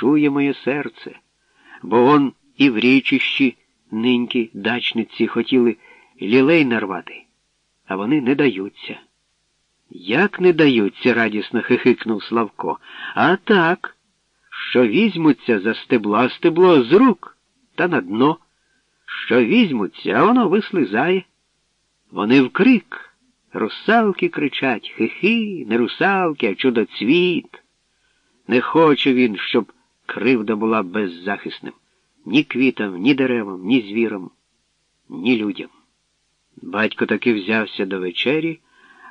чує моє серце, бо он і в річищі ниньки дачниці хотіли лілей нарвати, а вони не даються. Як не даються, радісно хихикнув Славко. А так, що візьмуться за стебло, а стебло з рук та на дно, що візьмуться, а воно вислизає. Вони в крик. Русалки кричать хи-хи, не русалки, а чудоцвіт. Не хоче він, щоб кривда була беззахисним ні квітам, ні деревам, ні звірам, ні людям. Батько таки взявся до вечері,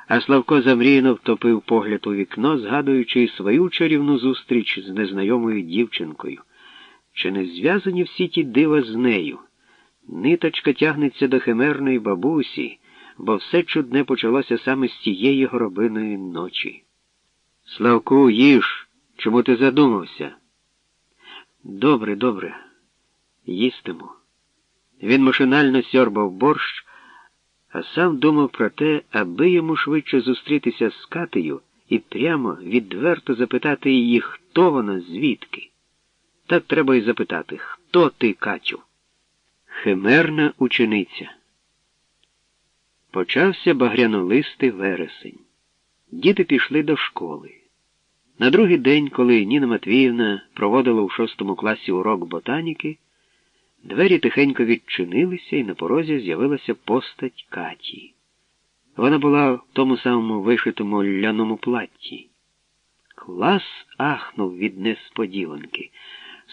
а Славко замріяно втопив погляд у вікно, згадуючи свою чарівну зустріч з незнайомою дівчинкою. Чи не зв'язані всі ті дива з нею? Ниточка тягнеться до химерної бабусі, бо все чудне почалося саме з тієї горобиної ночі. Славку, їж, чому ти задумався? Добре, добре, їстиму. Він машинально сьорбав борщ, а сам думав про те, аби йому швидше зустрітися з Катею і прямо відверто запитати її, хто вона, звідки. Так треба й запитати, хто ти, Катю? Химерна учениця. Почався багрянолистий вересень. Діти пішли до школи. На другий день, коли Ніна Матвіївна проводила у шостому класі урок ботаніки, двері тихенько відчинилися, і на порозі з'явилася постать Каті. Вона була в тому самому вишитому ляному платті. Клас ахнув від несподіванки.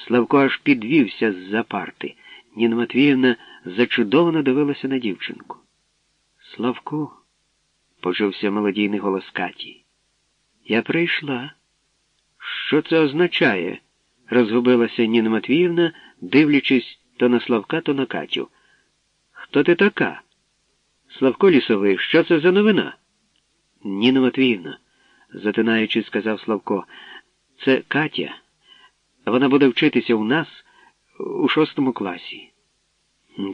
Славко аж підвівся з-за парти. Ніна Матвіївна зачудовано дивилася на дівчинку. Славку, почувся молодійний голос Каті. Я прийшла. Що це означає? розгубилася Ніна Матвіївна, дивлячись то на Славка, то на Катю. Хто ти така? Славко лісовий, що це за новина? Ніна Матвіївна, затинаючи, сказав Славко, це Катя. Вона буде вчитися у нас у шостому класі.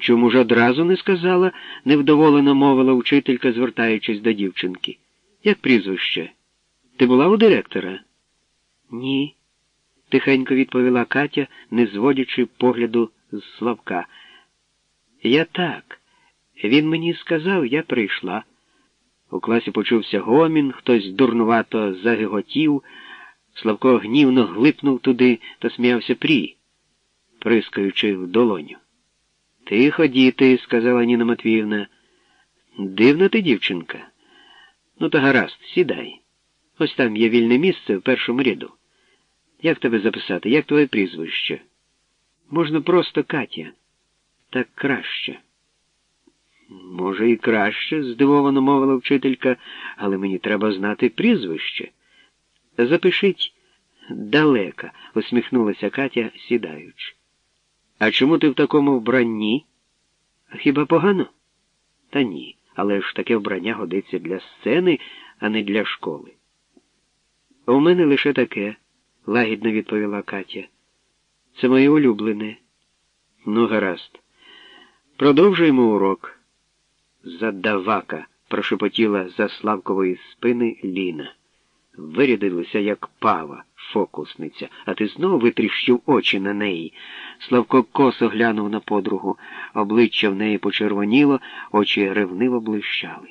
Чому ж одразу не сказала, невдоволено мовила вчителька, звертаючись до дівчинки. Як прізвище? Ти була у директора? Ні, тихенько відповіла Катя, не зводячи погляду з Славка. Я так. Він мені сказав, я прийшла. У класі почувся гомін, хтось дурнувато загиготів. Славко гнівно глипнув туди та сміявся прі, прискаючи в долоню. Тихо, діти, сказала Ніна Матвіївна. Дивна ти, дівчинка. Ну, то гаразд, сідай. Ось там є вільне місце в першому ряду. Як тебе записати? Як твоє прізвище? Можна просто Катя. Так краще. Може, і краще, здивовано мовила вчителька, але мені треба знати прізвище. Запишіть далека, усміхнулася Катя, сідаючи. А чому ти в такому вбранні? Хіба погано? Та ні, але ж таке вбрання годиться для сцени, а не для школи. У мене лише таке, лагідно відповіла Катя. Це моє улюблене. Ну, гаразд. Продовжуємо урок. Задавака, прошепотіла за Славкової спини Ліна. Вирядилася, як пава, фокусниця, а ти знову витріщив очі на неї. Славко косо глянув на подругу, обличчя в неї почервоніло, очі ревниво блищали.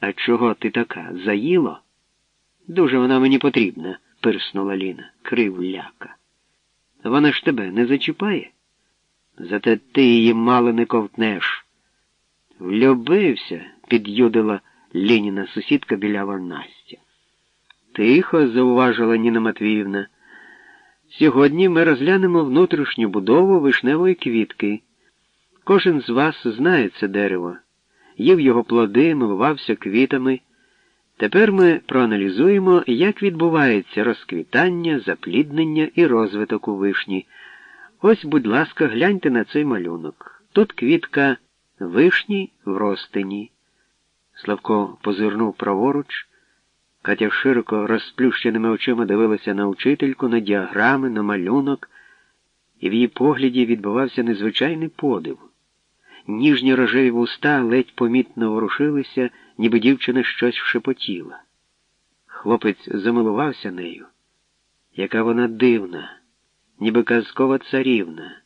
А чого ти така? Заїло? Дуже вона мені потрібна, пирснула Ліна, кривляка. Вона ж тебе не зачіпає? Зате ти її мало не ковтнеш. Влюбився, під'юдила Лініна сусідка білява Настя. Тихо, зауважила Ніна Матвіївна. Сьогодні ми розглянемо внутрішню будову вишневої квітки. Кожен з вас знає це дерево, їв його плоди, милувався квітами. Тепер ми проаналізуємо, як відбувається розквітання, запліднення і розвиток у вишні. Ось, будь ласка, гляньте на цей малюнок. Тут квітка вишні в розтині. Славко позирнув праворуч. Катя широко розплющеними очима дивилася на учительку, на діаграми, на малюнок, і в її погляді відбувався незвичайний подив. Ніжні рожеві вуста ледь помітно ворушилися, ніби дівчина щось шепотіла. Хлопець замилувався нею. Яка вона дивна, ніби казкова царівна.